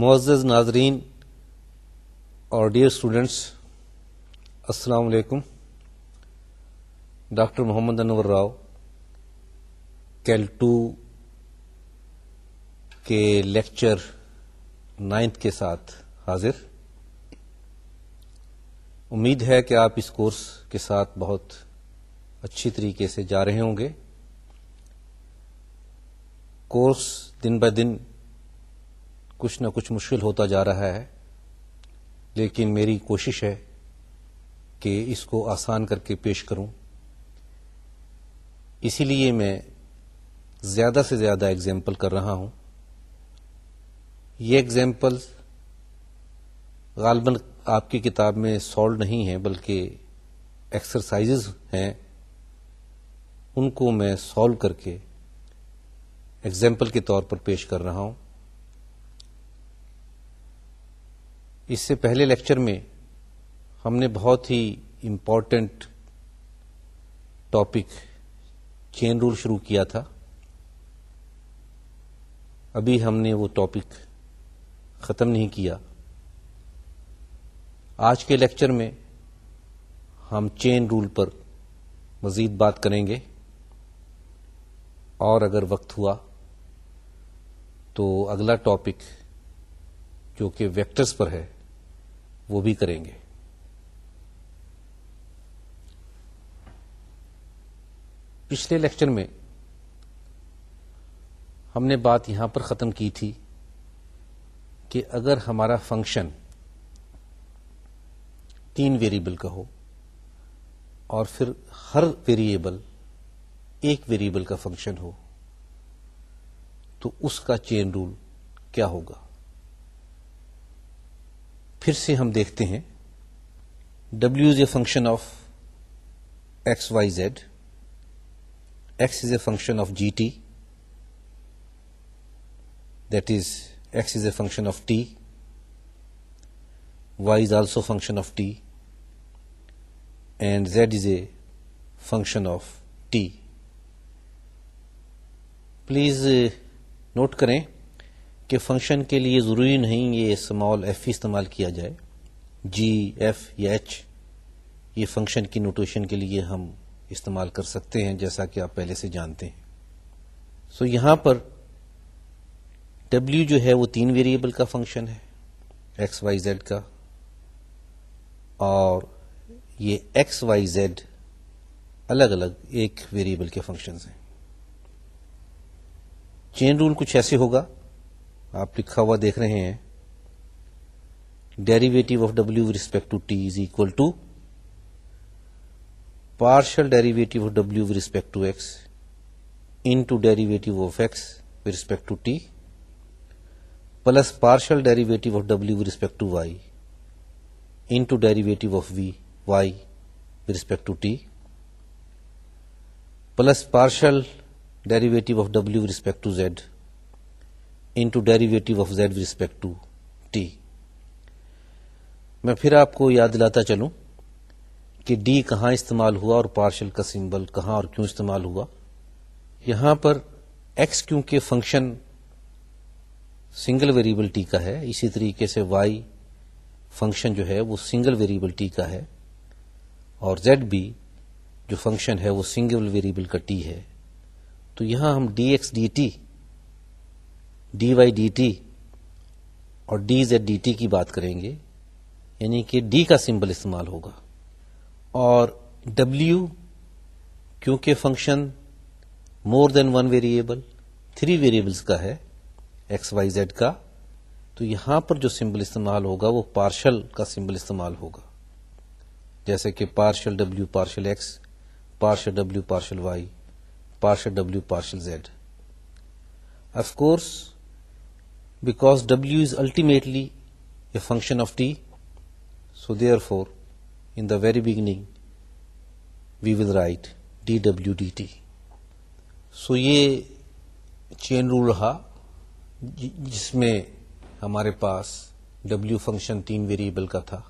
معزز ناظرین اور ڈیئر اسٹوڈینٹس السلام علیکم ڈاکٹر محمد انور راؤ کیلٹو کے لیکچر نائنتھ کے ساتھ حاضر امید ہے کہ آپ اس کورس کے ساتھ بہت اچھی طریقے سے جا رہے ہوں گے کورس دن دن کچھ نہ کچھ مشکل ہوتا جا رہا ہے لیکن میری کوشش ہے کہ اس کو آسان کر کے پیش کروں اسی لیے میں زیادہ سے زیادہ اگزامپل کر رہا ہوں یہ اگزامپل غالباً آپ کی کتاب میں سالو نہیں ہے بلکہ ایکسرسائز ہیں ان کو میں سالو کر کے ایگزامپل کے طور پر پیش کر رہا ہوں اس سے پہلے لیکچر میں ہم نے بہت ہی امپورٹنٹ ٹاپک چین رول شروع کیا تھا ابھی ہم نے وہ ٹاپک ختم نہیں کیا آج کے لیکچر میں ہم چین رول پر مزید بات کریں گے اور اگر وقت ہوا تو اگلا ٹاپک جو کہ ویکٹرز پر ہے وہ بھی کریں گے پچھلے لیکچر میں ہم نے بات یہاں پر ختم کی تھی کہ اگر ہمارا فنکشن تین ویریبل کا ہو اور پھر ہر ویریبل ایک ویریبل کا فنکشن ہو تو اس کا چین رول کیا ہوگا پھر سے ہم دیکھتے ہیں W is a function of X Y Z X is a function of G T that is X is a function of T Y is also function of T and Z is a function of T please note کریں کہ function کے لیے ضروری نہیں یہ small f ہی استعمال کیا جائے جی ایف یا ایچ یہ فنکشن کی نوٹیشن کے لیے ہم استعمال کر سکتے ہیں جیسا کہ آپ پہلے سے جانتے ہیں سو so, یہاں پر ڈبلو جو ہے وہ تین ویریبل کا فنکشن ہے ایکس وائی زیڈ کا اور یہ ایکس وائی زیڈ الگ الگ ایک ویریبل کے فنکشنز ہیں چین رول کچھ ایسے ہوگا آپ لکھا ہوا دیکھ رہے ہیں derivative of W respect to T is equal to partial derivative of W respect to X into derivative of X with to T plus partial derivative of W respect to Y into derivative of V Y with respect to T plus partial derivative of W respect to Z into derivative of Z T میں پھر آپ کو یاد دلاتا چلوں کہ D کہاں استعمال ہوا اور پارشل کا سمبل کہاں اور کیوں استعمال ہوا یہاں پر ایکس کیوں کے فنکشن سنگل ویریبل ٹی کا ہے اسی طریقے سے وائی فنکشن جو ہے وہ سنگل ویریبل ٹی کا ہے اور زیڈ بھی جو فنکشن ہے وہ سنگل ویریبل کا ٹی ہے تو یہاں ہم D X D T D Y D T اور ڈی زیڈ ڈی ٹی کی بات کریں گے یعنی کہ ڈی کا سمبل استعمال ہوگا اور ڈبلو کیونکہ function more than one variable three variables کا ہے ایکس وائی زیڈ کا تو یہاں پر جو سمبل استعمال ہوگا وہ پارشل کا سمبل استعمال ہوگا جیسے کہ partial W partial X partial W partial Y partial W partial Z of course because W is ultimately a function of D so therefore in the very beginning we would write D W D T so یہ chain rule رہا جس میں ہمارے پاس W function تین variable کا تھا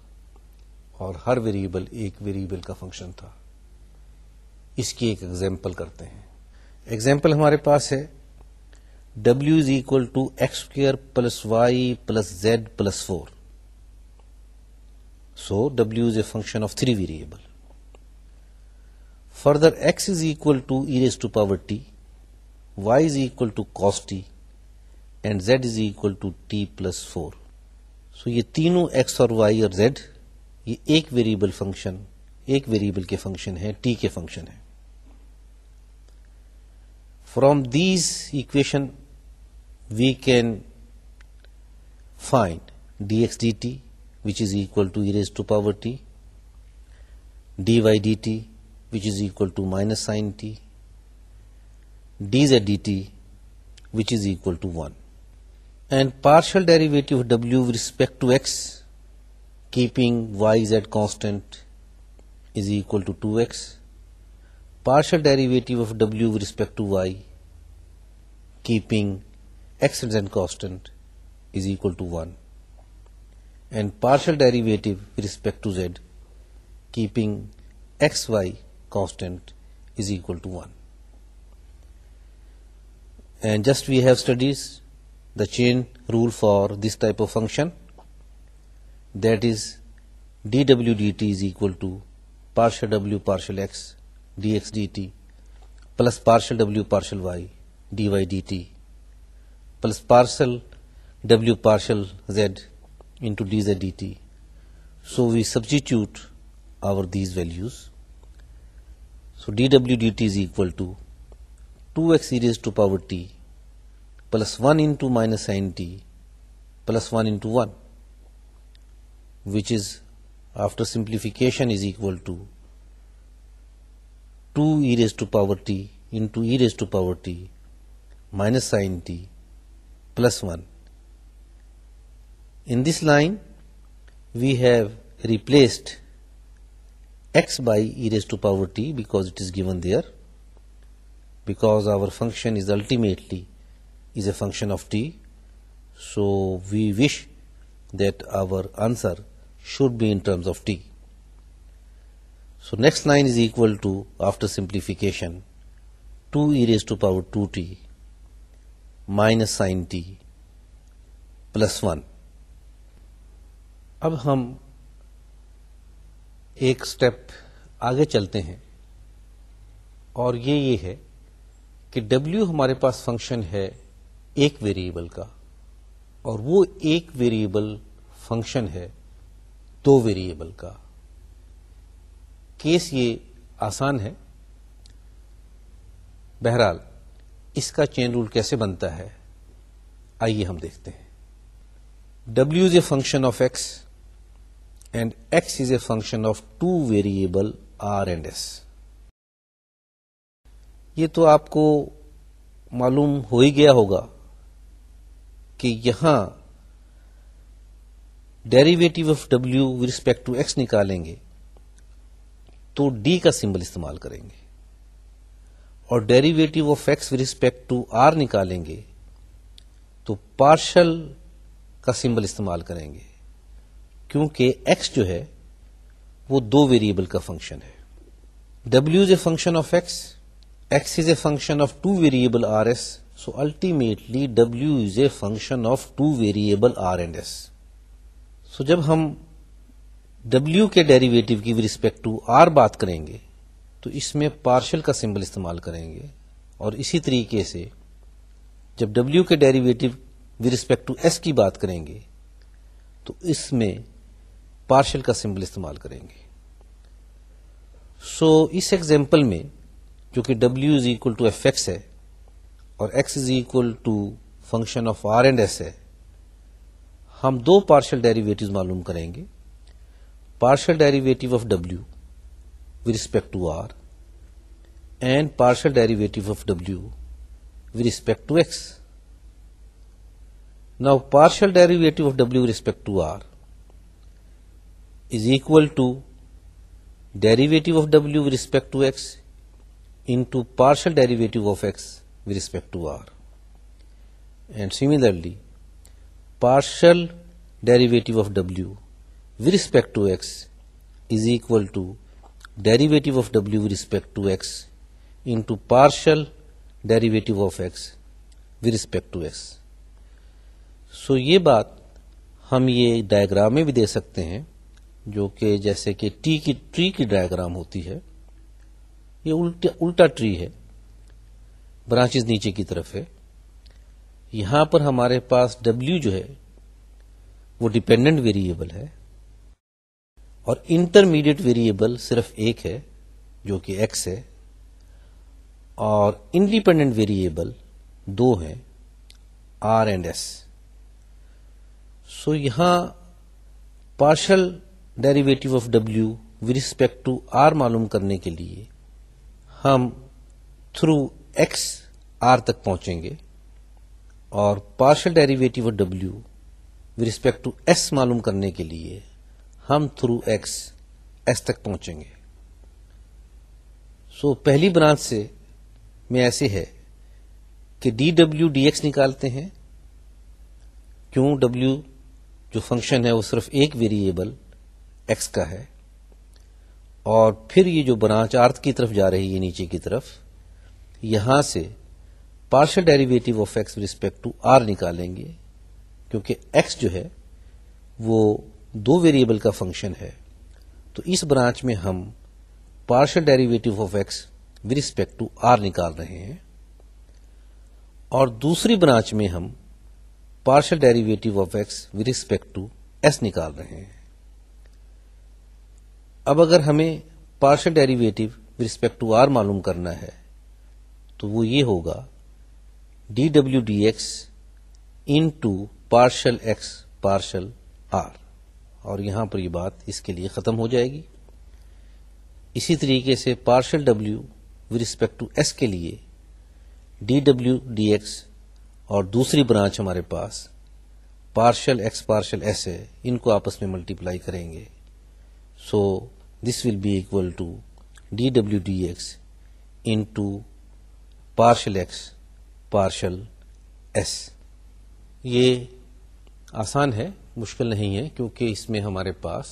اور ہر ویریبل ایک ویریبل کا فنکشن تھا اس کی ایک ایگزامپل کرتے ہیں ایگزامپل ہمارے پاس ہے W is equal to X square plus Y plus Z plus four so W is a function of three variable further X is equal to E raise to power T Y is equal to T and Z is equal to T plus four so یہ تینوں x اور Y اور Z یہ ایک variable function ایک variable کے function ہے T کے فنکشن ہے from these equation we can find dx dt, which is equal to e raised to power t, dy dt, which is equal to minus sine t, dz dt, which is equal to 1. And partial derivative of w with respect to x, keeping yz at constant, is equal to 2x. Partial derivative of w with respect to y, keeping x constant is equal to 1 and partial derivative with respect to z keeping xy constant is equal to 1. And just we have studied the chain rule for this type of function, that is dw dt is equal to partial w partial x dx dt plus partial w partial y dy dt plus partial w partial z into dz dt. So we substitute our these values. So dw dt is equal to 2x e raised to power t plus 1 into minus sin t plus 1 into 1, which is after simplification is equal to 2 e raised to power t into e raised to power t minus sin t plus 1. In this line, we have replaced x by e raised to power t because it is given there, because our function is ultimately is a function of t. So we wish that our answer should be in terms of t. So next line is equal to, after simplification, 2 e raised to power 2t minus sine T plus one اب ہم ایک step آگے چلتے ہیں اور یہ یہ ہے کہ ڈبلو ہمارے پاس فنکشن ہے ایک ویریبل کا اور وہ ایک ویریبل فنکشن ہے دو ویریبل کا کیس یہ آسان ہے بہرحال اس کا چین رول کیسے بنتا ہے آئیے ہم دیکھتے ہیں W is a function of X and X is a function of two variable R and S یہ تو آپ کو معلوم ہو ہی گیا ہوگا کہ یہاں derivative of W respect to x نکالیں گے تو ڈی کا سمبل استعمال کریں گے اور derivative of X with respect to R نکالیں گے تو پارشل کا سمبل استعمال کریں گے کیونکہ ایکس جو ہے وہ دو ویریبل کا فنکشن ہے W is a function of X X is a function of two variable R S so ultimately W is a function of two variable R and S so جب ہم ڈبلو کے ڈیریویٹو کی with respect to r بات کریں گے تو اس میں پارشل کا سمبل استعمال کریں گے اور اسی طریقے سے جب ڈبلو کے derivative with respect to s کی بات کریں گے تو اس میں پارشل کا سمبل استعمال کریں گے سو so, اس ایگزامپل میں جو کہ W is equal to F X ہے اور X is equal to function of R and S ہے ہم دو پارشل ڈیریویٹو معلوم کریں گے partial derivative of W with respect to r and partial derivative of w with respect to x. Now partial derivative of w with respect to r is equal to derivative of w with respect to x into partial derivative of x with respect to r. And similarly, partial derivative of w with respect to x is equal to derivative of W respect to X into partial derivative of X with respect to X so یہ بات ہم یہ diagram بھی دے سکتے ہیں جو کہ جیسے کہ ٹی کی ٹری کی ڈائگرام ہوتی ہے یہ الٹا ٹری ہے برانچز نیچے کی طرف ہے یہاں پر ہمارے پاس ڈبلو جو ہے وہ ڈپینڈنٹ ویریبل ہے اور انٹرمیڈیٹ ویریبل صرف ایک ہے جو کہ ایکس ہے اور انڈیپینڈنٹ ویریبل دو ہیں آر اینڈ ایس سو یہاں partial derivative of W with respect to are معلوم کرنے کے لیے ہم تھرو ایکس آر تک پہنچیں گے اور partial derivative of W with respect to S معلوم کرنے کے لیے ہم تھرو ایکس ایس تک پہنچیں گے سو so, پہلی برانچ سے میں ایسے ہے کہ ڈی ڈبلو ڈی ایکس نکالتے ہیں کیوں ڈبلو جو فنکشن ہے وہ صرف ایک ویریبل ایکس کا ہے اور پھر یہ جو برانچ آرتھ کی طرف جا رہی ہے نیچے کی طرف یہاں سے partial derivative of X respect to R نکالیں گے کیونکہ ایکس جو ہے وہ دو ویریبل کا فنکشن ہے تو اس برانچ میں ہم partial derivative of X with respect to R نکال رہے ہیں اور دوسری برانچ میں ہم partial derivative of X with respect to S نکال رہے ہیں اب اگر ہمیں partial derivative with respect R معلوم کرنا ہے تو وہ یہ ہوگا D W D X into partial X partial R اور یہاں پر یہ بات اس کے لیے ختم ہو جائے گی اسی طریقے سے partial W with respect to S کے لیے ڈی ڈبلو ڈی ایکس اور دوسری برانچ ہمارے پاس پارشل ایکس پارشل ایس ہے ان کو آپس میں ملٹیپلائی کریں گے so this will be equal to D W D X into partial X partial S یہ آسان ہے مشکل نہیں ہے کیونکہ اس میں ہمارے پاس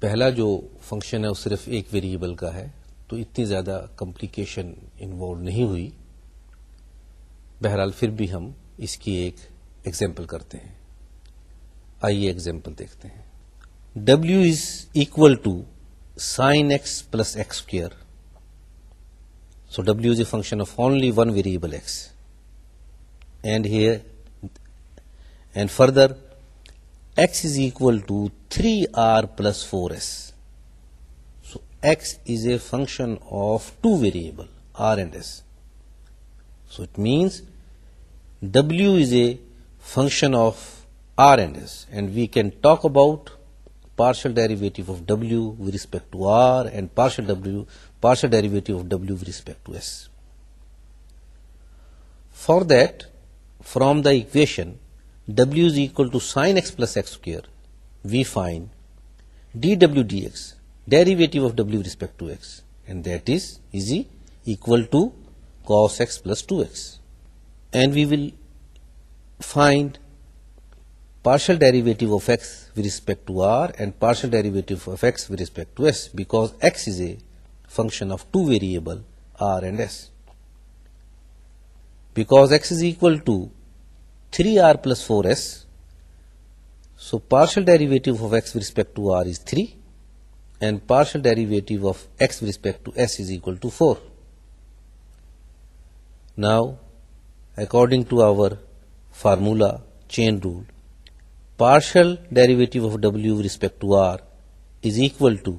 پہلا جو فنکشن ہے وہ صرف ایک ویریبل کا ہے تو اتنی زیادہ کمپلیکیشن انوالو نہیں ہوئی بہرحال پھر بھی ہم اس کی ایک ایگزامپل کرتے ہیں آئیے ایگزامپل دیکھتے ہیں W is equal to sine X plus X square so W is a function of only one variable X and here And further, x is equal to 3r plus 4s. So x is a function of two variables, r and s. So it means w is a function of r and s, and we can talk about partial derivative of w with respect to r and partial derivative of w with respect to s. For that, from the equation w is equal to sine X plus X square we find D W D X derivative of W respect to X and that is easy equal to cos x plus 2x and we will find partial derivative of x with respect to r and partial derivative of x with respect to s because x is a function of two variable r and s because x is equal to 3r plus 4s. So partial derivative of x with respect to r is 3 and partial derivative of x with respect to s is equal to 4. Now, according to our formula, chain rule, partial derivative of w with respect to r is equal to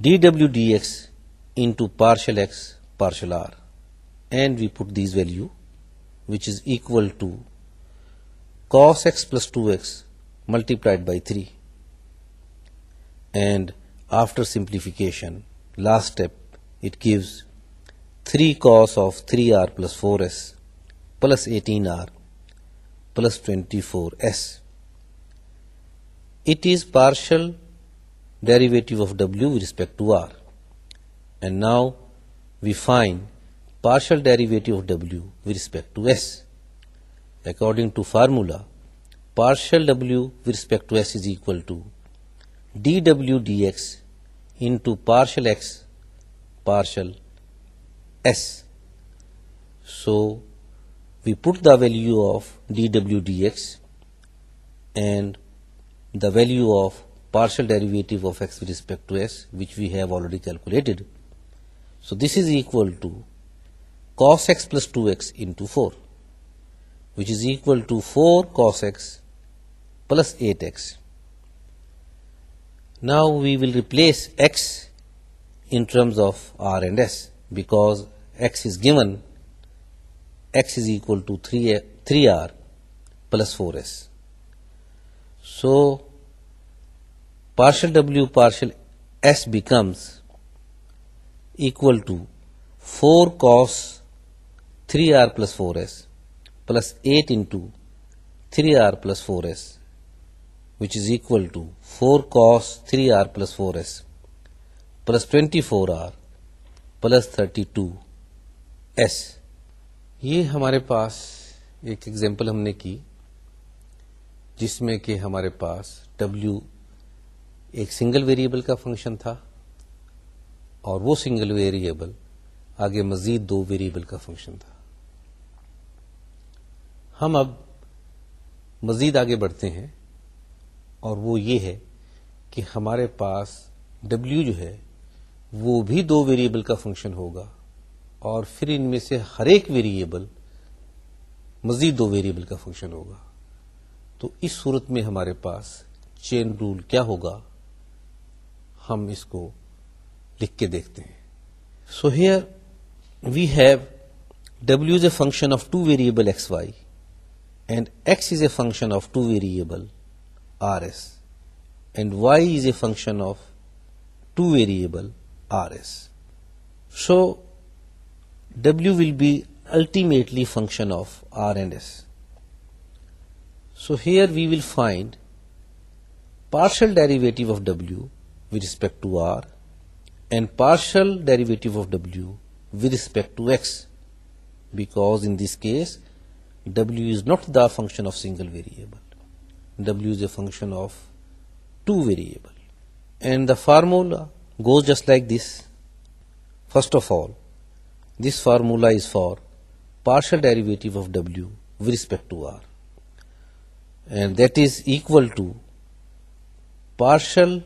dw dx into partial x partial r, and we put these value which is equal to cos x plus 2x multiplied by 3. And after simplification, last step, it gives 3 cos of 3r plus 4s plus 18r plus 24s. It is partial derivative of w with respect to r. And now we find partial derivative of W with respect to S. According to formula, partial W with respect to S is equal to dW dx into partial X partial S. So, we put the value of dW dx and the value of partial derivative of x with respect to s, which we have already calculated. So, this is equal to cos x plus 2x into 4, which is equal to 4 cos x plus 8x. Now we will replace x in terms of r and s, because x is given, x is equal to 3r plus 4s. So partial w partial s becomes equal to 4 cos three r plus four s plus eight into three r plus four s which is equal to four cos three r plus four s plus twenty four r plus thirty two s یہ ہمارے پاس ایک example ہم نے کی جس میں کہ ہمارے پاس ڈبلو ایک سنگل ویریبل کا فنکشن تھا اور وہ سنگل ویریبل آگے مزید دو ویریبل کا فنکشن تھا ہم اب مزید آگے بڑھتے ہیں اور وہ یہ ہے کہ ہمارے پاس ڈبلو جو ہے وہ بھی دو ویریبل کا فنکشن ہوگا اور پھر ان میں سے ہر ایک ویریبل مزید دو ویریبل کا فنکشن ہوگا تو اس صورت میں ہمارے پاس چین رول کیا ہوگا ہم اس کو لکھ کے دیکھتے ہیں so here we have W is a function of two variable X Y and x is a function of two variable Rs and y is a function of two variable Rs. So W will be ultimately function of R and S. So here we will find partial derivative of W with respect to R and partial derivative of W with respect to X, because in this case W is not the function of single variable. W is a function of two variable. And the formula goes just like this. First of all, this formula is for partial derivative of W with respect to R, and that is equal to partial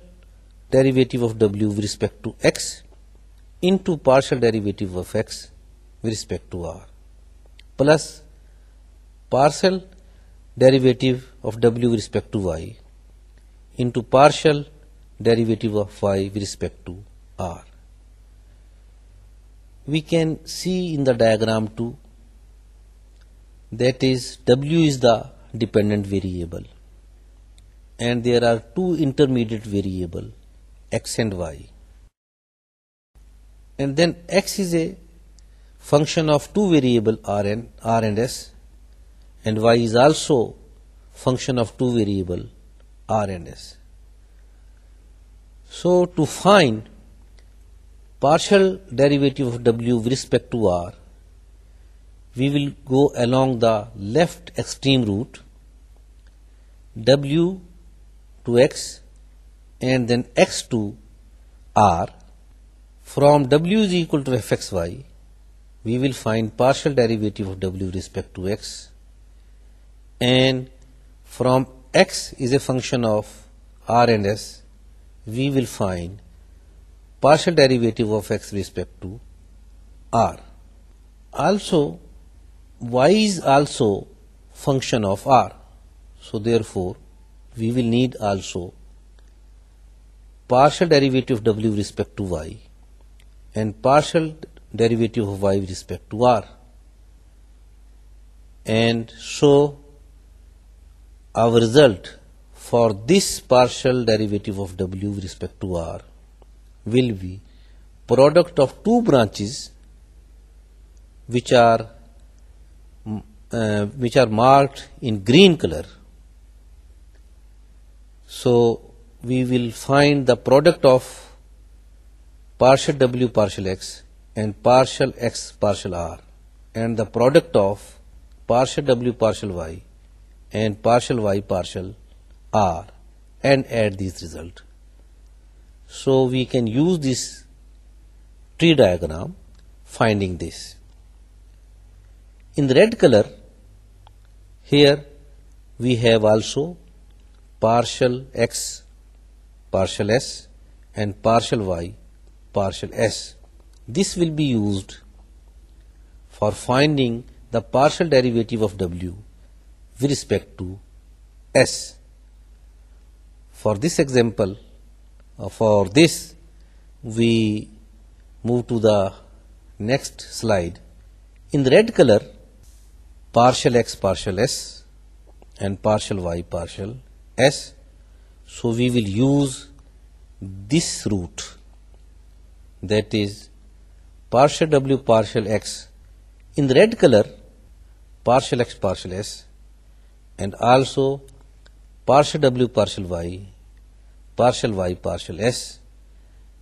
derivative of W with respect to X into partial derivative of X with respect to R plus partial derivative of w with respect to y into partial derivative of y with respect to r. We can see in the diagram too, that is, w is the dependent variable and there are two intermediate variables x and y, and then x is a function of two variables r and s and y is also function of two variable r and s. So to find partial derivative of w with respect to r, we will go along the left extreme route, w to x and then x to r. From w is equal to fxy, we will find partial derivative of w with respect to x and from x is a function of r and s, we will find partial derivative of x with respect to r. Also, y is also function of r. So therefore, we will need also partial derivative of w with respect to y and partial derivative of y with respect to r. And so our result for this partial derivative of w with respect to r will be product of two branches uh, which are marked in green color. So we will find the product of partial w partial x and partial x partial r, and the product of partial w partial y and partial y partial r and add these result. So we can use this tree diagram finding this. In the red color here we have also partial x partial s and partial y partial s. This will be used for finding the partial derivative of w with respect to S. For this example, uh, for this, we move to the next slide. In the red color, partial x partial s and partial y partial s. So we will use this root, that is partial w partial x. In the red color, partial x partial s and also partial W partial Y partial S,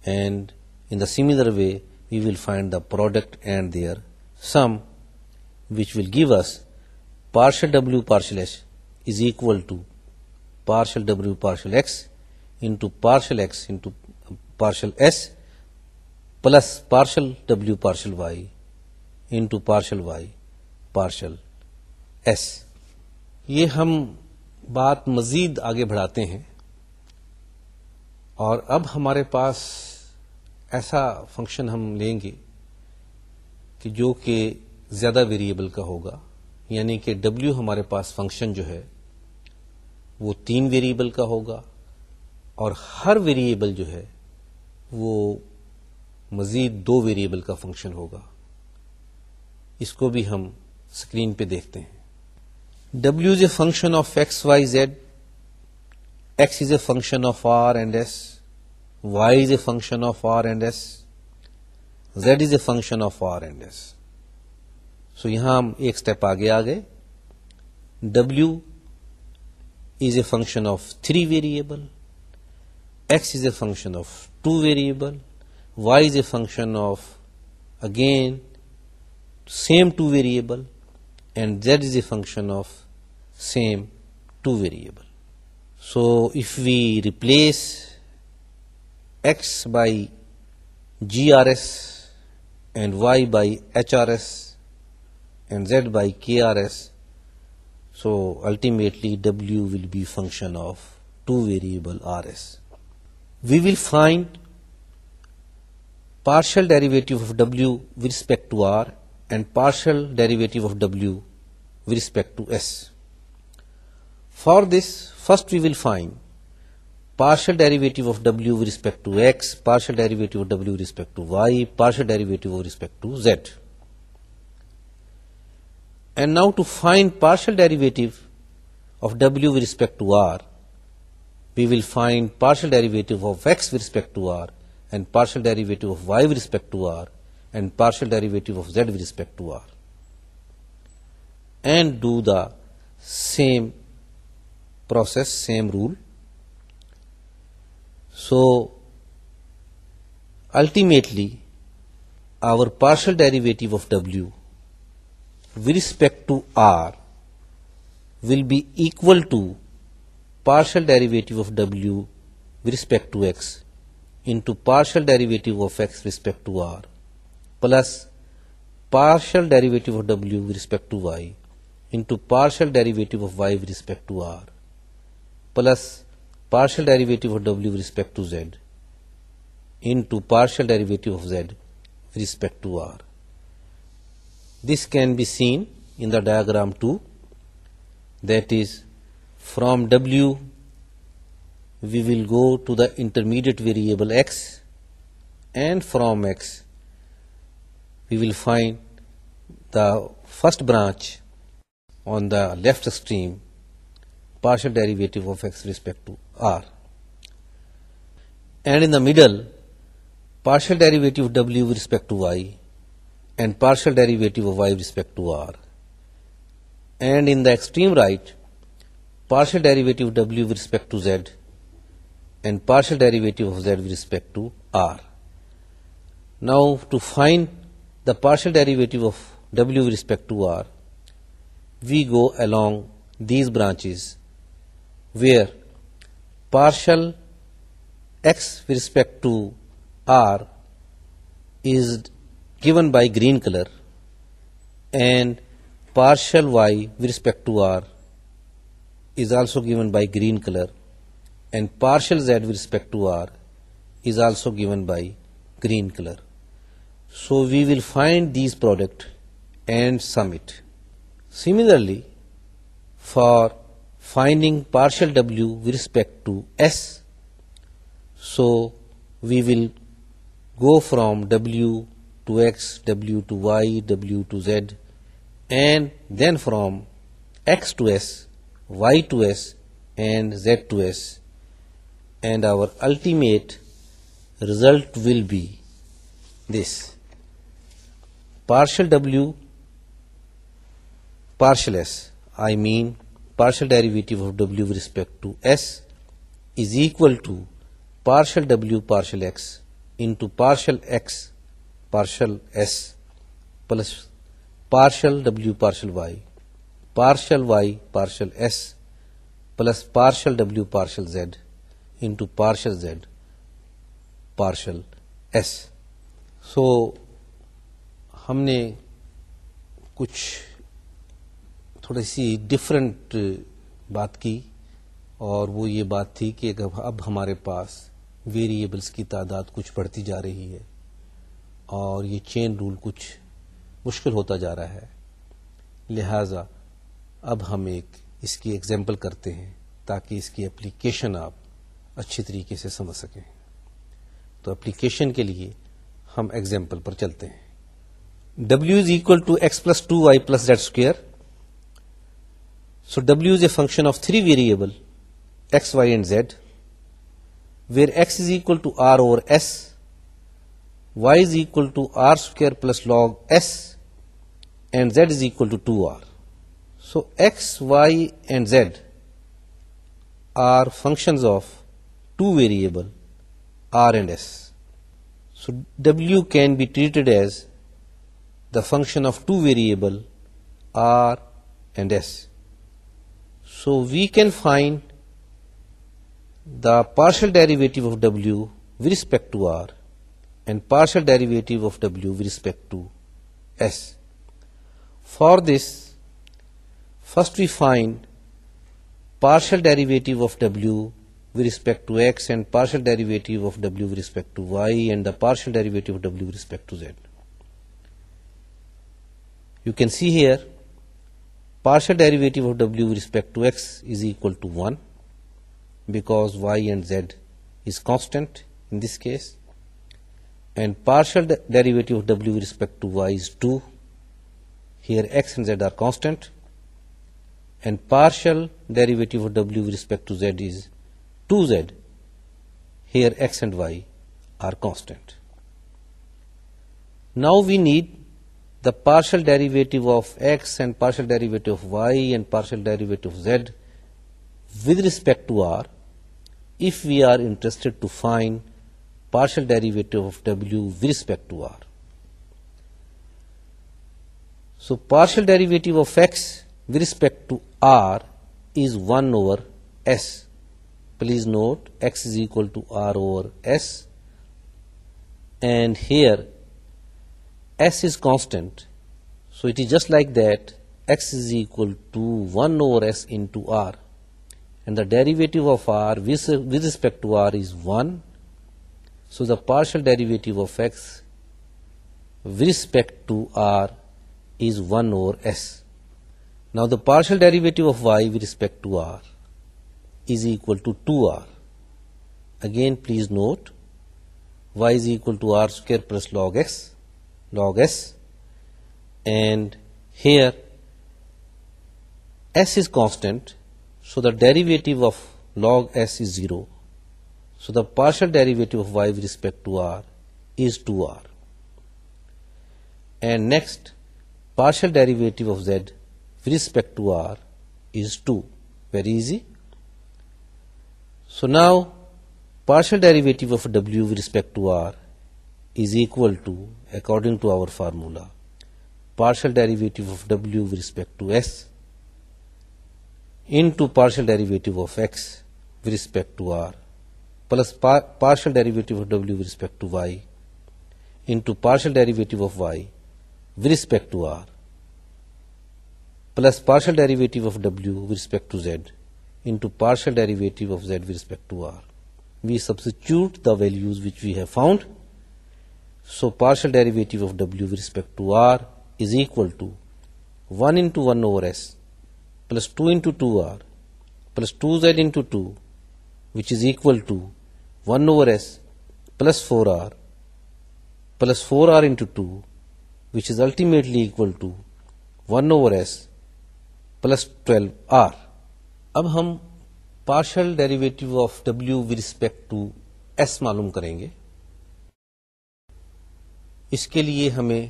and in the similar way we will find the product and their sum, which will give us partial W partial S is equal to partial W partial X into partial X into partial S plus partial W partial Y into partial Y partial S. یہ ہم بات مزید آگے بڑھاتے ہیں اور اب ہمارے پاس ایسا فنکشن ہم لیں گے کہ جو کہ زیادہ ویریبل کا ہوگا یعنی کہ ڈبلو ہمارے پاس فنکشن جو ہے وہ تین ویریبل کا ہوگا اور ہر ویریبل جو ہے وہ مزید دو ویریبل کا فنکشن ہوگا اس کو بھی ہم اسکرین پہ دیکھتے ہیں W is a function of S Y Z S is a function of R and S Y is a function of R and S Z is a function of R and S so یہاں ہم ایک step آگے آ گئے W is a function of three variable X is a function of two variable Y is a function of again same two variable and Z is a function of same two variable. So if we replace x by GRS and y by HRS and z by KRS, so ultimately w will be function of two variable RS. We will find partial derivative of w with respect to r and partial derivative of w with respect to s. For this, first we will find partial derivative of w with respect to x, partial derivative of w with respect to y, partial derivative with respect to z. And now to find partial derivative of w with respect to r, we will find partial derivative of x with respect to r, and partial derivative of y with respect to r, and partial derivative of z with respect to r, and do the same process, same rule. So ultimately our partial derivative of w with respect to r will be equal to partial derivative of w with respect to x into partial derivative of x with respect to r plus partial derivative of w with respect to y into partial derivative of y with respect to r plus partial derivative of w with respect to z into partial derivative of z with respect to r. This can be seen in the diagram 2, that is from w we will go to the intermediate variable x, and from x we will find the first branch on the left extreme partial derivative of x respect to r. And in the middle, partial derivative of w with respect to y and partial derivative of y with respect to r. And in the extreme right, partial derivative of w with respect to z and partial derivative of z with respect to r. Now, to find the partial derivative of w with respect to r, we go along these branches where partial x with respect to r is given by green color and partial y with respect to r is also given by green color and partial z with respect to r is also given by green color. So we will find these product and sum it. Similarly, for finding partial W with respect to S. So we will go from W to X, W to Y, W to Z, and then from X to S, Y to S, and Z to S, and our ultimate result will be this: partial W, partial S. I mean partial derivative of W respect to S is equal to partial W partial X into partial X partial S plus partial W partial Y partial Y partial S plus partial W partial Z into partial Z partial S so ہم نے کچھ تھوڑی سی different بات کی اور وہ یہ بات تھی کہ اب ہمارے پاس ویریبلس کی تعداد کچھ بڑھتی جا رہی ہے اور یہ چین رول کچھ مشکل ہوتا جا رہا ہے لہذا اب ہم ایک اس کی ایگزامپل کرتے ہیں تاکہ اس کی اپلیکیشن آپ اچھی طریقے سے سمجھ سکیں تو اپلیکیشن کے لیے ہم ایگزامپل پر چلتے ہیں W is equal to X plus two Y plus that square So W is a function of three variable x, y and z, where x is equal to r over s, y is equal to r square plus log s, and z is equal to 2r. So x, y and z are functions of two variable r and s. So W can be treated as the function of two variable r and s. So we can find the partial derivative of W with respect to R and partial derivative of W with respect to S. For this, first we find partial derivative of W with respect to X and partial derivative of W with respect to Y and the partial derivative of W with respect to Z. You can see here partial derivative of w with respect to x is equal to 1 because y and z is constant in this case, and partial derivative of w with respect to y is 2. Here x and z are constant, and partial derivative of w with respect to z is 2z. Here x and y are constant. Now we need the partial derivative of x and partial derivative of y and partial derivative of z with respect to r, if we are interested to find partial derivative of w with respect to r. So, partial derivative of x with respect to r is 1 over s. Please note, x is equal to r over s, and here S is constant, so it is just like that. X is equal to 1 over S into R, and the derivative of R with respect to R is 1. So the partial derivative of X with respect to R is 1 over S. Now the partial derivative of Y with respect to R is equal to 2R. Again please note, Y is equal to R square plus log X log s, and here s is constant, so the derivative of log s is 0. So the partial derivative of y with respect to r is 2r. And next, partial derivative of z with respect to r is 2. Very easy. So now partial derivative of w with respect to r is equal to according to our formula, partial derivative of w with respect to s into partial derivative of x with respect to r plus partial derivative of w with respect to y into partial derivative of y with respect to r plus partial derivative of w with respect to z into partial derivative of z with respect to r. We substitute the values which we have found so partial derivative of W with respect to R is equal to one into one over S plus two into two R plus two Z into two which is equal to one over S plus four R plus four R into two which is ultimately equal to one over S plus twelve R اب ہم partial derivative of W with respect to S معلوم کریں گے اس کے لیے ہمیں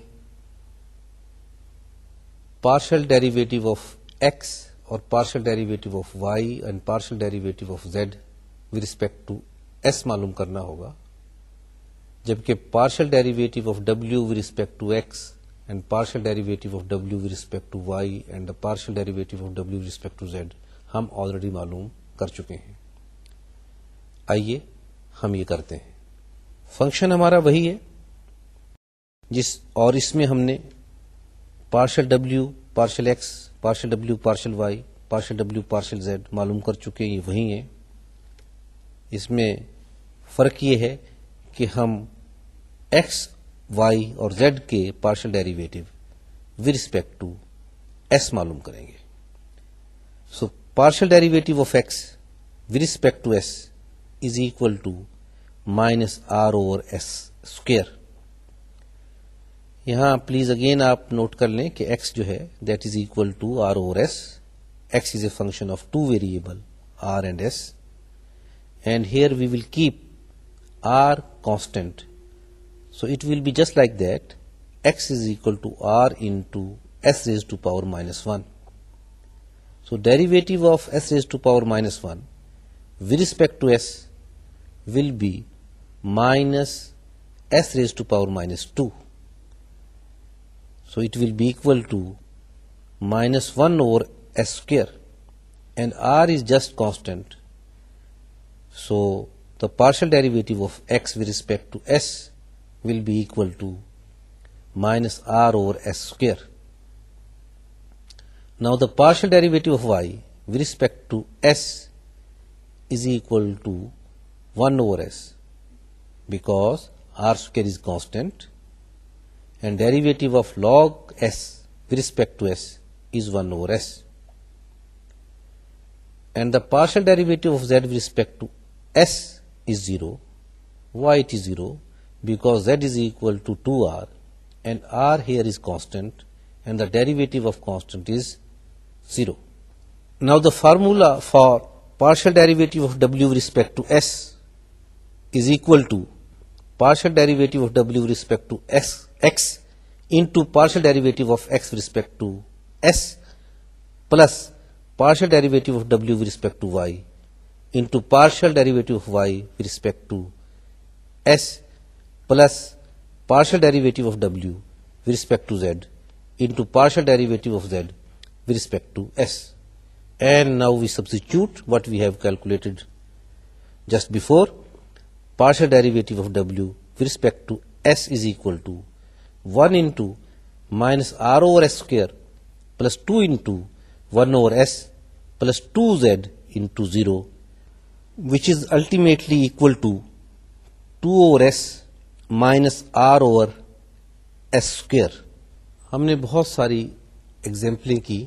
partial derivative of X اور partial derivative of Y and partial derivative of Z with respect to S معلوم کرنا ہوگا جبکہ partial derivative of W with respect to X and partial derivative of W with respect to Y and partial derivative of W to z ہم already معلوم کر چکے ہیں آئیے ہم یہ کرتے ہیں فنکشن ہمارا وہی ہے جس اور اس میں ہم نے partial W partial X partial W partial Y partial W partial Z معلوم کر چکے ہیں یہ ہیں اس میں فرق یہ ہے کہ ہم ایکس وائی اور زیڈ کے partial derivative with respect to S معلوم کریں گے so partial derivative of X with respect to S is equal to minus R over S square یہاں پلیز اگین آپ نوٹ کر لیں کہ ایکس جو ہے that is equal to R اور function of two variable R and S and here we will keep R constant so it will be just like that X is equal to R into S raise to power minus one so derivative of S raise to power minus one with respect to S will be minus S raise to power minus two So it will be equal to minus 1 over s square, and r is just constant. So the partial derivative of x with respect to s will be equal to minus r over s square. Now the partial derivative of y with respect to s is equal to 1 over s, because r square is constant and derivative of log s with respect to s is 1 over s. And the partial derivative of z with respect to s is 0. Why it is 0? Because z is equal to 2r and r here is constant and the derivative of constant is 0. Now the formula for partial derivative of w with respect to s is equal to partial derivative of w with respect to s x into partial derivative of x with respect to s plus partial derivative of w with respect to y into partial derivative of y with respect to s plus partial derivative of w with respect to z into partial derivative of z with respect to s. And now we substitute what we have calculated just before. Partial derivative of w with respect to s is equal to one into minus R over S square plus two into one over S plus two Z into zero which is ultimately equal to two over S minus R over S square ہم نے بہت ساری ایگزامپلیں کی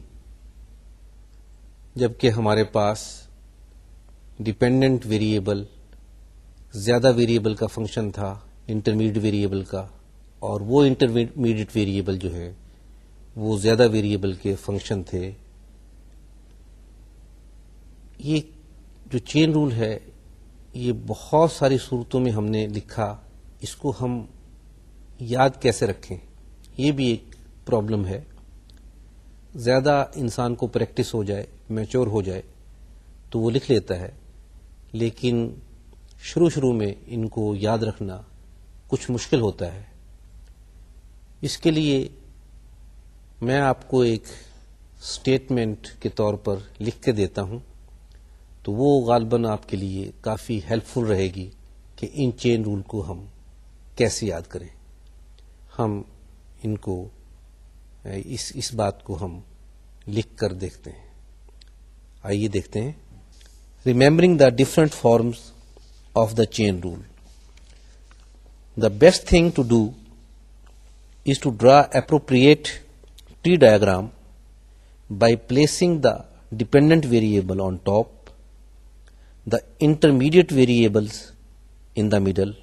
جبکہ ہمارے پاس dependent variable زیادہ ویریبل کا فنکشن تھا انٹرمیڈیٹ ویریبل کا اور وہ انٹرمیڈیٹ ویریبل جو ہیں وہ زیادہ ویریبل کے فنکشن تھے یہ جو چین رول ہے یہ بہت ساری صورتوں میں ہم نے لکھا اس کو ہم یاد کیسے رکھیں یہ بھی ایک پرابلم ہے زیادہ انسان کو پریکٹس ہو جائے میچور ہو جائے تو وہ لکھ لیتا ہے لیکن شروع شروع میں ان کو یاد رکھنا کچھ مشکل ہوتا ہے اس کے لیے میں آپ کو ایک اسٹیٹمنٹ کے طور پر لکھ کے دیتا ہوں تو وہ غالباً آپ کے لیے کافی ہیلپ فل رہے گی کہ ان چین رول کو ہم کیسے یاد کریں ہم ان کو اس اس بات کو ہم لکھ کر دیکھتے ہیں آئیے دیکھتے ہیں remembering the different forms of the chain rule the best thing to do is to draw appropriate tree diagram by placing the dependent variable on top, the intermediate variables in the middle,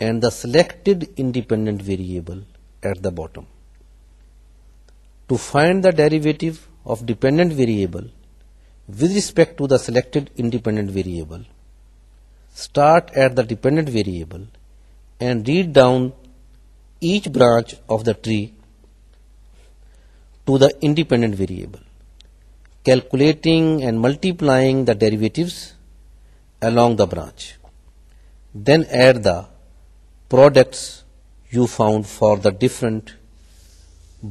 and the selected independent variable at the bottom. To find the derivative of dependent variable with respect to the selected independent variable, start at the dependent variable and read down each branch of the tree to the independent variable calculating and multiplying the derivatives along the branch then add the products you found for the different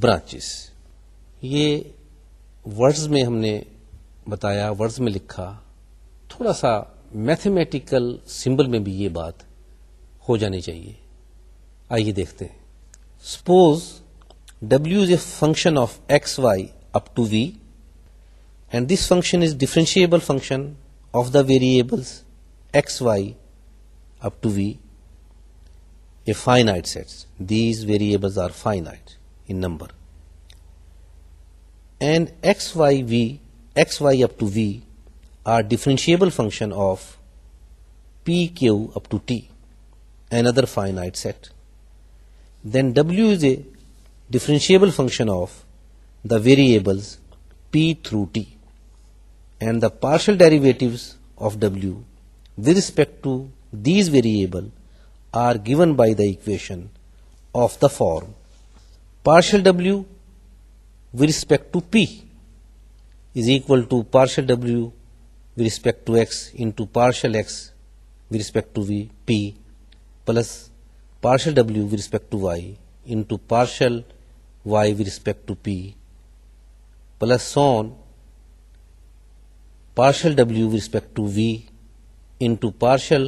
branch یہ words میں ہم نے بتایا words میں لکھا تھوڑا سا mathematical symbol میں بھی یہ بات ہو جانی چاہیے آئیے دیکھتے ہیں Suppose w is a function of x, y up to v, and this function is differentiable function of the variables x, y up to v, a finite set. These variables are finite in number. And x, y, v, x, y up to v are differentiable function of p, q up to t, another finite set. Then W is a differentiable function of the variables P through T, and the partial derivatives of W with respect to these variables are given by the equation of the form partial W with respect to P is equal to partial W with respect to X into partial X with respect to V P plus partial w with respect to y into partial y with respect to p plus on partial w with respect to v into partial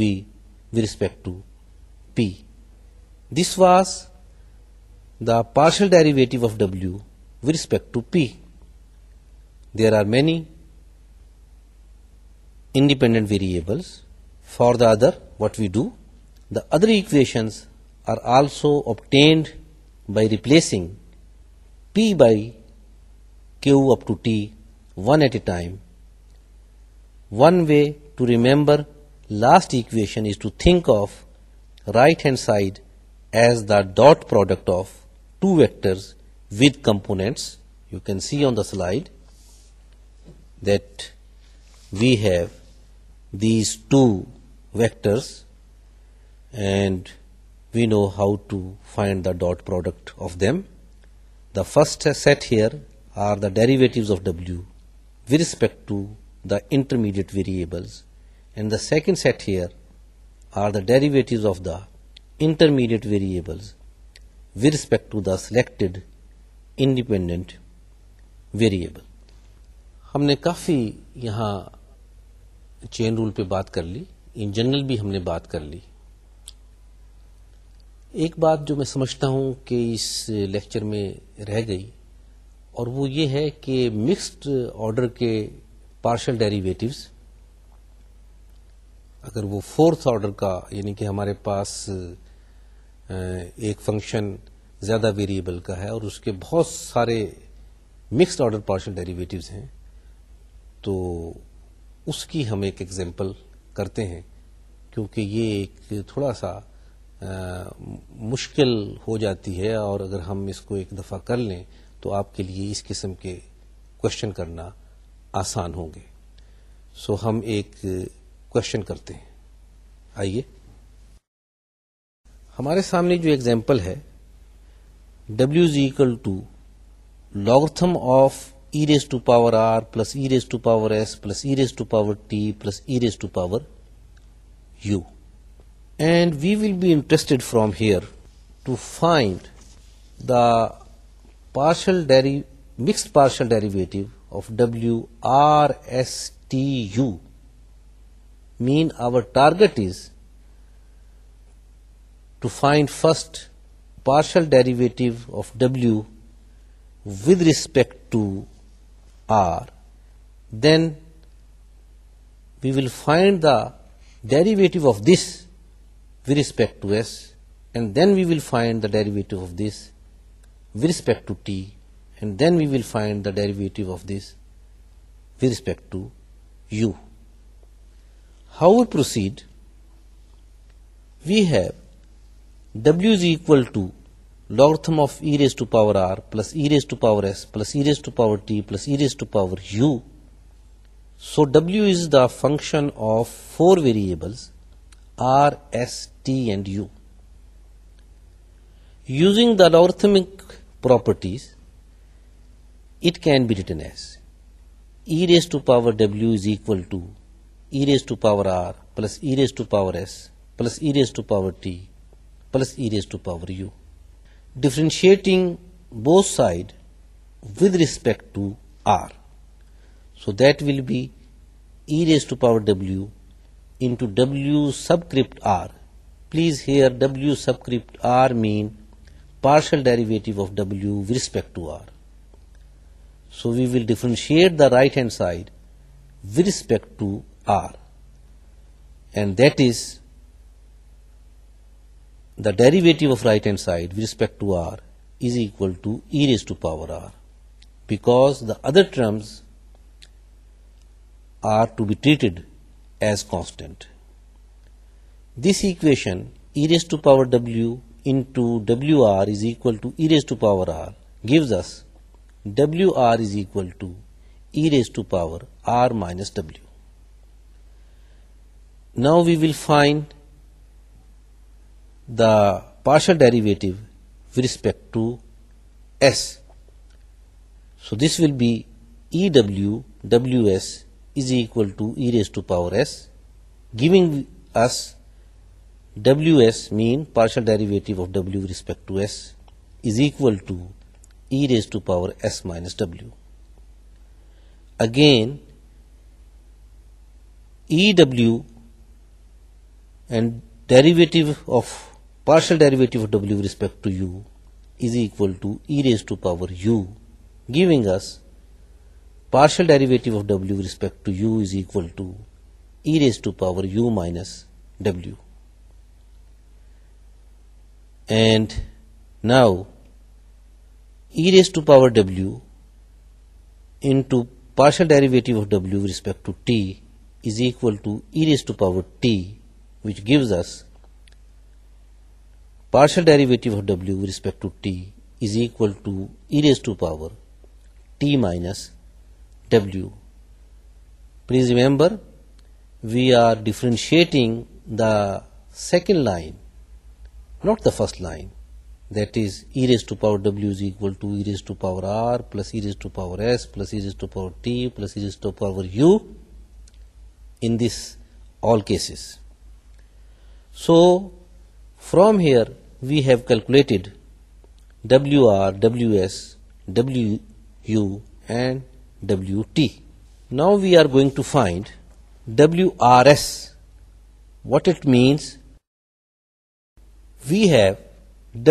v with respect to p. This was the partial derivative of w with respect to p. There are many independent variables. For the other, what we do, the other equations are also obtained by replacing P by Q up to T one at a time. One way to remember last equation is to think of right hand side as the dot product of two vectors with components. You can see on the slide that we have these two vectors and we know how to find the dot product of them the first set here are the derivatives of W with respect to the intermediate variables and the second set here are the derivatives of the intermediate variables with respect to the selected independent variable ہم نے کافی یہاں chain rule پہ بات کر لی in general بھی ہم نے بات کر لی ایک بات جو میں سمجھتا ہوں کہ اس لیکچر میں رہ گئی اور وہ یہ ہے کہ مکسڈ آرڈر کے پارشل ڈیریویٹوز اگر وہ فورتھ آرڈر کا یعنی کہ ہمارے پاس ایک فنکشن زیادہ ویریبل کا ہے اور اس کے بہت سارے مکسڈ آرڈر پارشل ڈیریویٹوز ہیں تو اس کی ہم ایک ایگزامپل کرتے ہیں کیونکہ یہ ایک تھوڑا سا مشکل ہو جاتی ہے اور اگر ہم اس کو ایک دفعہ کر لیں تو آپ کے لیے اس قسم کے کوشچن کرنا آسان ہوں گے سو ہم ایک کوشچن کرتے ہیں آئیے ہمارے سامنے جو ایگزامپل ہے W is equal to logarithm of E raise to power R plus E raise to power S plus E raise to power T plus E raise to power U And we will be interested from here to find the mixed partial derivative of W R S T U. Mean our target is to find first partial derivative of W with respect to R. Then we will find the derivative of this with respect to s, and then we will find the derivative of this with respect to t, and then we will find the derivative of this with respect to u. How we proceed? We have w is equal to logarithm of e raised to power r plus e raised to power s plus e raised to power t plus e raised to power u. So w is the function of 4 variables R, S, T and U. Using the logarithmic properties, it can be written as e raised to power W is equal to e raised to power R plus e raised to power S plus e raised to power T plus e raised to power U. Differentiating both sides with respect to R. So that will be e raised to power W into W subscript R. Please here W subscript R mean partial derivative of W with respect to R. So we will differentiate the right hand side with respect to R, and that is the derivative of right hand side with respect to R is equal to e raised to power R, because the other terms are to be treated as constant. This equation e raised to power w into wr is equal to e raised to power r gives us wr is equal to e raised to power r minus w. Now we will find the partial derivative with respect to s. So this will be EW WS is equal to e raised to power s, giving us ws, mean partial derivative of w with respect to s, is equal to e raised to power s minus w. Again, EW and derivative of partial derivative of w with respect to u is equal to e raised to power u, giving us partial derivative of w with respect to u is equal to e raised to power u minus w. And now e raised to power w into partial derivative of w with respect to t is equal to e raised to power t, which gives us partial derivative of w with respect to t is equal to e raised to power t minus W. Please remember, we are differentiating the second line, not the first line. That is, e raised to power w is equal to e raised to power r plus e raised to power s plus e raised to power t plus e raised to power u in this all cases. So, from here we have calculated wr, ws, wu and Wt. Now we are going to find Wrs. What it means? We have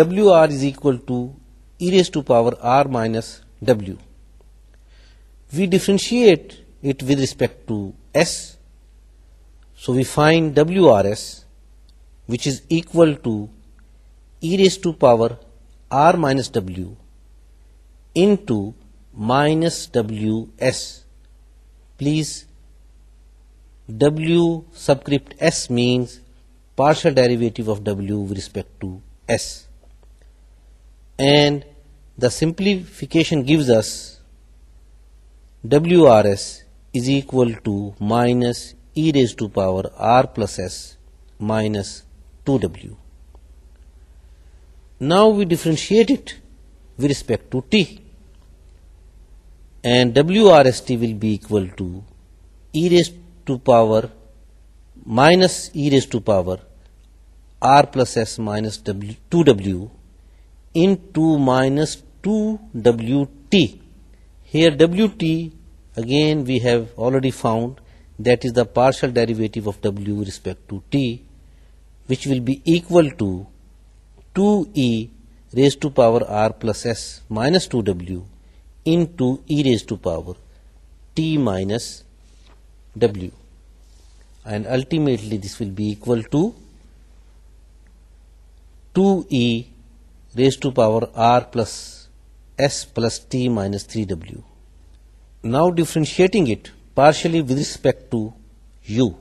Wr is equal to e raised to power r minus w. We differentiate it with respect to s. So we find Wrs, which is equal to e raised to power r minus w into minus WS. Please, W subscript S means partial derivative of W with respect to S. And the simplification gives us WRS is equal to minus e raised to power R plus S minus 2W. Now we differentiate it with respect to T and WRST will be equal to e raised to power minus e raised to power r plus s minus 2w into minus 2wt. Here wt again we have already found, that is the partial derivative of w with respect to t, which will be equal to 2e raised to power r plus s minus 2w into e raised to power t minus w, and ultimately this will be equal to 2e raised to power r plus s plus t minus 3w. Now differentiating it partially with respect to u,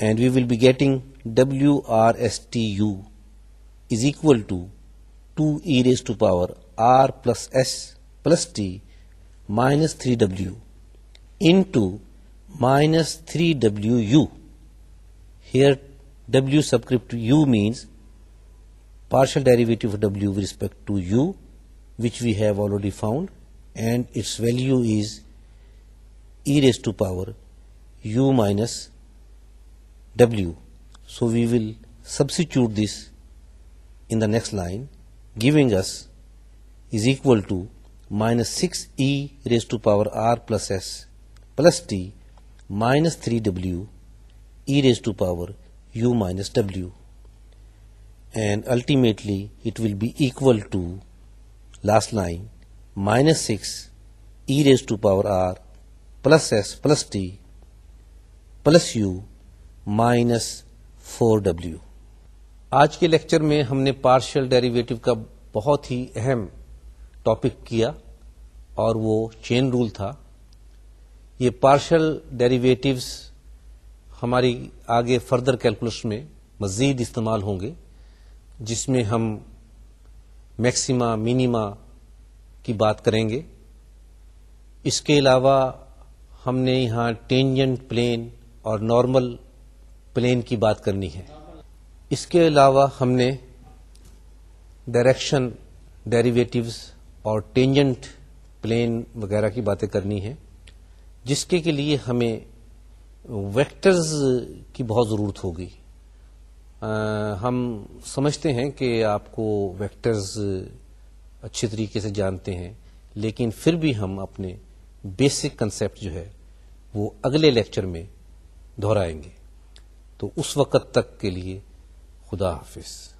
and we will be getting w r s t u is equal to 2e raised to power r plus s plus t minus 3w into minus 3wu. Here w subscript u means partial derivative of w with respect to u, which we have already found, and its value is e raised to power u minus w. So we will substitute this in the next line, giving us is equal to minus six E raise to power R plus S plus T minus three W E raise to power you minus W and ultimately it will be equal to last line minus six E raise to power R plus S plus T plus you minus four W آج کے lecture میں ہم نے partial derivative کا بہت ہی اہم topic کیا اور وہ چین رول تھا یہ پارشل ڈیریویٹیوس ہماری آگے فردر کیلکولیشن میں مزید استعمال ہوں گے جس میں ہم میکسیما مینیما کی بات کریں گے اس کے علاوہ ہم نے یہاں ٹینجنٹ پلین اور نارمل پلین کی بات کرنی ہے اس کے علاوہ ہم نے ڈائریکشن ڈیریویٹیوز اور ٹینجنٹ پلین وغیرہ کی باتیں کرنی ہیں جس کے لیے ہمیں ویکٹرز کی بہت ضرورت ہوگی ہم سمجھتے ہیں کہ آپ کو ویکٹرز اچھے طریقے سے جانتے ہیں لیکن پھر بھی ہم اپنے بیسک کنسیپٹ جو ہے وہ اگلے لیکچر میں دہرائیں گے تو اس وقت تک کے لیے خدا حافظ